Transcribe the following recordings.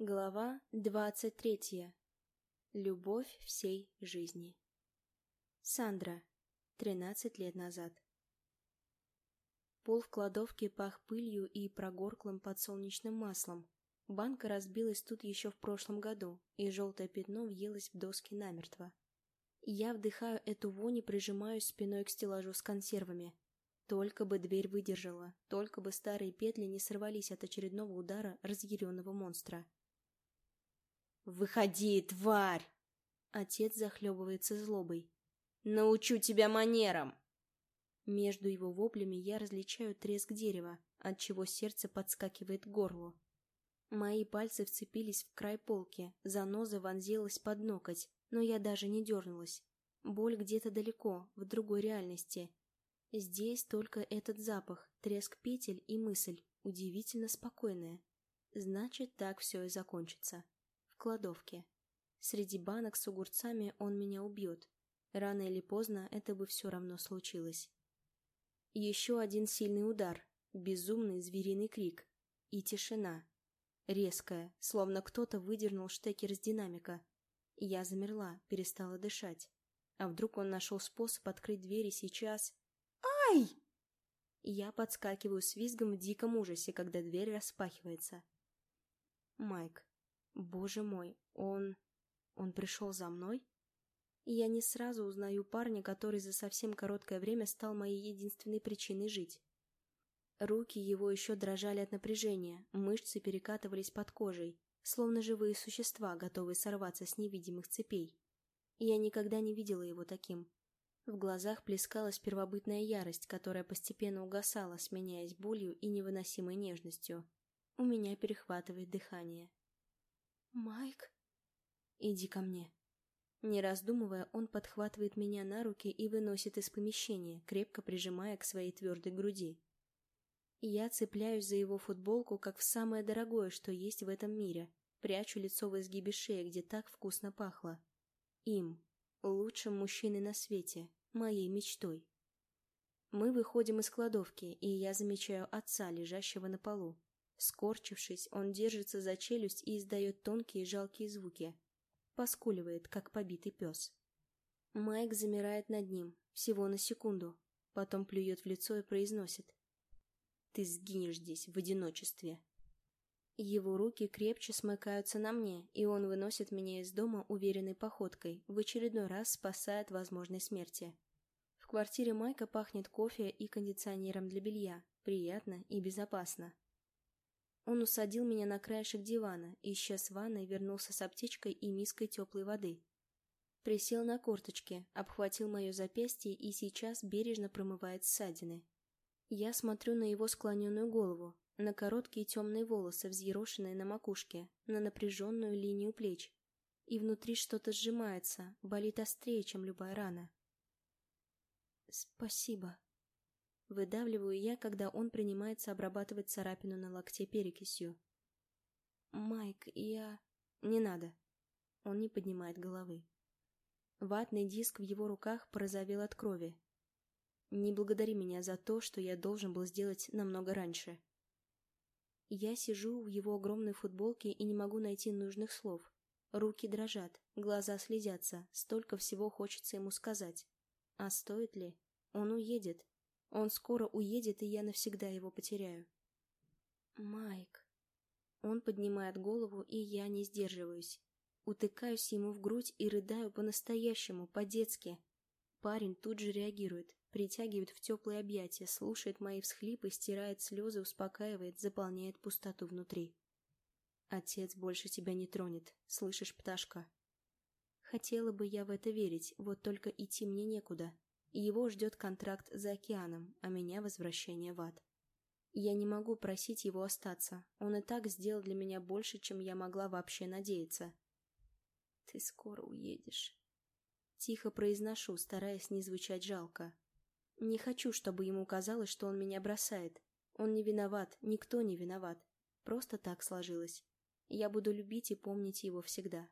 Глава двадцать третья. Любовь всей жизни. Сандра. Тринадцать лет назад. Пол в кладовке пах пылью и прогорклым подсолнечным маслом. Банка разбилась тут еще в прошлом году, и желтое пятно въелось в доски намертво. Я вдыхаю эту вонь и прижимаюсь спиной к стеллажу с консервами. Только бы дверь выдержала, только бы старые петли не сорвались от очередного удара разъяренного монстра. «Выходи, тварь!» Отец захлебывается злобой. «Научу тебя манерам!» Между его воплями я различаю треск дерева, от чего сердце подскакивает к горлу. Мои пальцы вцепились в край полки, заноза вонзилась под ноготь, но я даже не дернулась. Боль где-то далеко, в другой реальности. Здесь только этот запах, треск петель и мысль, удивительно спокойная. Значит, так все и закончится кладовке. Среди банок с огурцами он меня убьет. Рано или поздно это бы все равно случилось. Еще один сильный удар, безумный звериный крик и тишина. Резкая, словно кто-то выдернул штекер с динамика. Я замерла, перестала дышать. А вдруг он нашел способ открыть двери сейчас? «Ай!» Я подскакиваю с визгом в диком ужасе, когда дверь распахивается. Майк. Боже мой, он... он пришел за мной? И я не сразу узнаю парня, который за совсем короткое время стал моей единственной причиной жить. Руки его еще дрожали от напряжения, мышцы перекатывались под кожей, словно живые существа, готовые сорваться с невидимых цепей. Я никогда не видела его таким. В глазах плескалась первобытная ярость, которая постепенно угасала, сменяясь болью и невыносимой нежностью. У меня перехватывает дыхание. «Майк?» «Иди ко мне». Не раздумывая, он подхватывает меня на руки и выносит из помещения, крепко прижимая к своей твердой груди. Я цепляюсь за его футболку, как в самое дорогое, что есть в этом мире, прячу лицо в изгибе шеи, где так вкусно пахло. Им, лучшим мужчиной на свете, моей мечтой. Мы выходим из кладовки, и я замечаю отца, лежащего на полу. Скорчившись, он держится за челюсть и издает тонкие жалкие звуки. Поскуливает, как побитый пес. Майк замирает над ним, всего на секунду, потом плюет в лицо и произносит. «Ты сгинешь здесь, в одиночестве». Его руки крепче смыкаются на мне, и он выносит меня из дома уверенной походкой, в очередной раз спасая от возможной смерти. В квартире Майка пахнет кофе и кондиционером для белья, приятно и безопасно. Он усадил меня на краешек дивана, исчез в ванной, вернулся с аптечкой и миской теплой воды. Присел на корточки, обхватил мое запястье и сейчас бережно промывает ссадины. Я смотрю на его склоненную голову, на короткие темные волосы, взъерошенные на макушке, на напряженную линию плеч. И внутри что-то сжимается, болит острее, чем любая рана. «Спасибо», Выдавливаю я, когда он принимается обрабатывать царапину на локте перекисью. «Майк, я...» «Не надо». Он не поднимает головы. Ватный диск в его руках порозовел от крови. «Не благодари меня за то, что я должен был сделать намного раньше». Я сижу в его огромной футболке и не могу найти нужных слов. Руки дрожат, глаза слезятся, столько всего хочется ему сказать. А стоит ли? Он уедет, он скоро уедет, и я навсегда его потеряю. Майк. Он поднимает голову, и я не сдерживаюсь. Утыкаюсь ему в грудь и рыдаю по-настоящему, по-детски. Парень тут же реагирует, притягивает в теплые объятия, слушает мои всхлипы, стирает слезы, успокаивает, заполняет пустоту внутри. Отец больше тебя не тронет, слышишь, пташка? Хотела бы я в это верить, вот только идти мне некуда. Его ждет контракт за океаном, а меня возвращение в ад. Я не могу просить его остаться. Он и так сделал для меня больше, чем я могла вообще надеяться. «Ты скоро уедешь». Тихо произношу, стараясь не звучать жалко. Не хочу, чтобы ему казалось, что он меня бросает. Он не виноват, никто не виноват. Просто так сложилось. Я буду любить и помнить его всегда.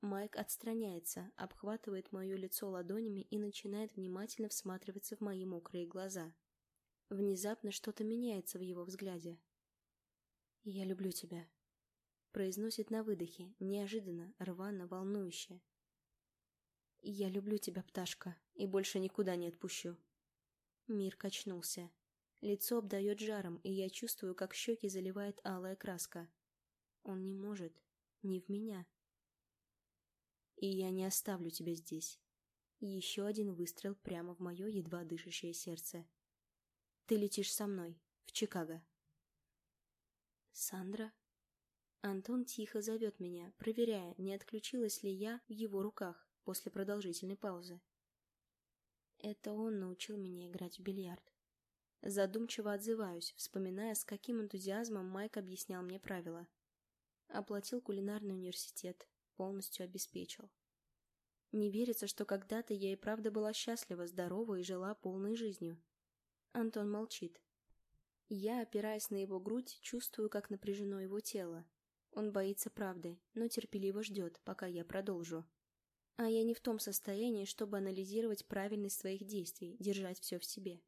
Майк отстраняется, обхватывает мое лицо ладонями и начинает внимательно всматриваться в мои мокрые глаза. Внезапно что-то меняется в его взгляде. «Я люблю тебя». произносит на выдохе, неожиданно, рвано, волнующе. «Я люблю тебя, пташка, и больше никуда не отпущу». Мир качнулся. Лицо обдает жаром, и я чувствую, как щеки заливает алая краска. Он не может. Не в меня. И я не оставлю тебя здесь. Еще один выстрел прямо в мое едва дышащее сердце. Ты летишь со мной, в Чикаго. Сандра? Антон тихо зовет меня, проверяя, не отключилась ли я в его руках после продолжительной паузы. Это он научил меня играть в бильярд. Задумчиво отзываюсь, вспоминая, с каким энтузиазмом Майк объяснял мне правила. Оплатил кулинарный университет, полностью обеспечил. Не верится, что когда-то я и правда была счастлива, здорова и жила полной жизнью. Антон молчит. Я, опираясь на его грудь, чувствую, как напряжено его тело. Он боится правды, но терпеливо ждет, пока я продолжу. А я не в том состоянии, чтобы анализировать правильность своих действий, держать все в себе.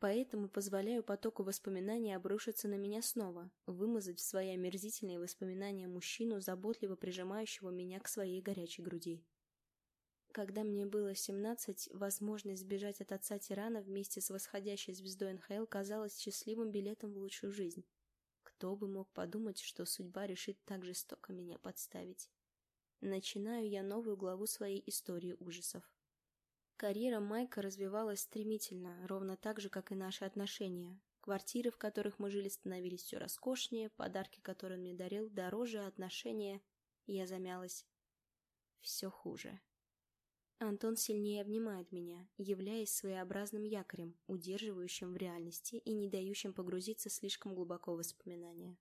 Поэтому позволяю потоку воспоминаний обрушиться на меня снова, вымазать в свои омерзительные воспоминания мужчину, заботливо прижимающего меня к своей горячей груди. Когда мне было 17, возможность сбежать от отца тирана вместе с восходящей звездой НХЛ казалась счастливым билетом в лучшую жизнь. Кто бы мог подумать, что судьба решит так жестоко меня подставить. Начинаю я новую главу своей истории ужасов. Карьера Майка развивалась стремительно, ровно так же, как и наши отношения. Квартиры, в которых мы жили, становились все роскошнее, подарки, которые он мне дарил, дороже, отношения... Я замялась. Все хуже. Антон сильнее обнимает меня, являясь своеобразным якорем, удерживающим в реальности и не дающим погрузиться слишком глубоко в воспоминания.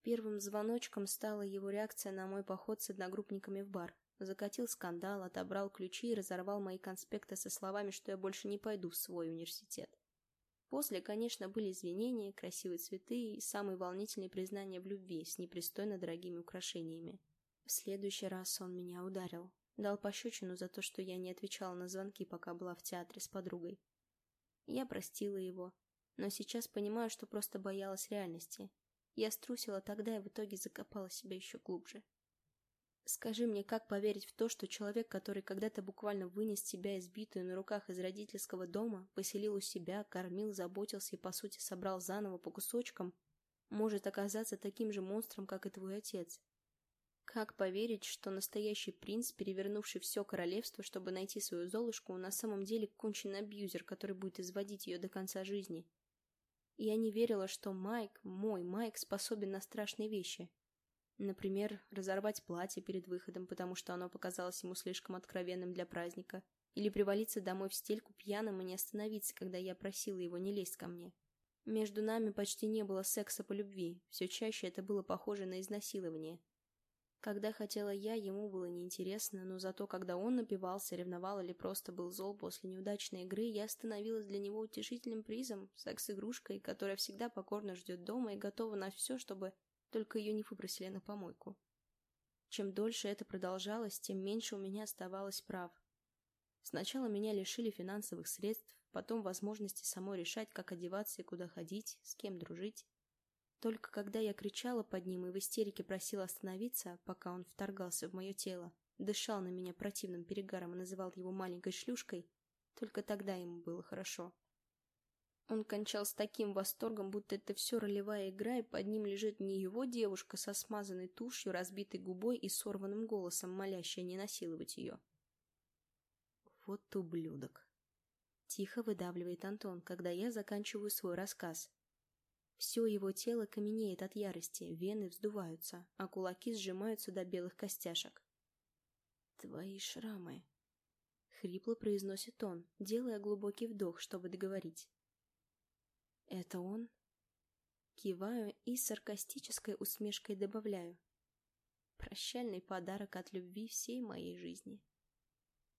Первым звоночком стала его реакция на мой поход с одногруппниками в бар. Закатил скандал, отобрал ключи и разорвал мои конспекты со словами, что я больше не пойду в свой университет. После, конечно, были извинения, красивые цветы и самые волнительные признания в любви с непристойно дорогими украшениями. В следующий раз он меня ударил. Дал пощечину за то, что я не отвечала на звонки, пока была в театре с подругой. Я простила его, но сейчас понимаю, что просто боялась реальности. Я струсила тогда и в итоге закопала себя еще глубже. Скажи мне, как поверить в то, что человек, который когда-то буквально вынес тебя избитую на руках из родительского дома, поселил у себя, кормил, заботился и, по сути, собрал заново по кусочкам, может оказаться таким же монстром, как и твой отец? Как поверить, что настоящий принц, перевернувший все королевство, чтобы найти свою Золушку, на самом деле конченый абьюзер, который будет изводить ее до конца жизни? Я не верила, что Майк, мой Майк, способен на страшные вещи. Например, разорвать платье перед выходом, потому что оно показалось ему слишком откровенным для праздника. Или привалиться домой в стельку пьяным и не остановиться, когда я просила его не лезть ко мне. Между нами почти не было секса по любви, все чаще это было похоже на изнасилование. Когда хотела я, ему было неинтересно, но зато когда он напивался, ревновал или просто был зол после неудачной игры, я становилась для него утешительным призом, секс-игрушкой, которая всегда покорно ждет дома и готова на все, чтобы только ее не выбросили на помойку. Чем дольше это продолжалось, тем меньше у меня оставалось прав. Сначала меня лишили финансовых средств, потом возможности самой решать, как одеваться и куда ходить, с кем дружить. Только когда я кричала под ним и в истерике просила остановиться, пока он вторгался в мое тело, дышал на меня противным перегаром и называл его маленькой шлюшкой, только тогда ему было хорошо. Он кончал с таким восторгом, будто это все ролевая игра, и под ним лежит не его девушка со смазанной тушью, разбитой губой и сорванным голосом, молящая не насиловать ее. Вот ублюдок. Тихо выдавливает Антон, когда я заканчиваю свой рассказ. Все его тело каменеет от ярости, вены вздуваются, а кулаки сжимаются до белых костяшек. «Твои шрамы», — хрипло произносит он, делая глубокий вдох, чтобы договорить. «Это он?» Киваю и саркастической усмешкой добавляю. «Прощальный подарок от любви всей моей жизни».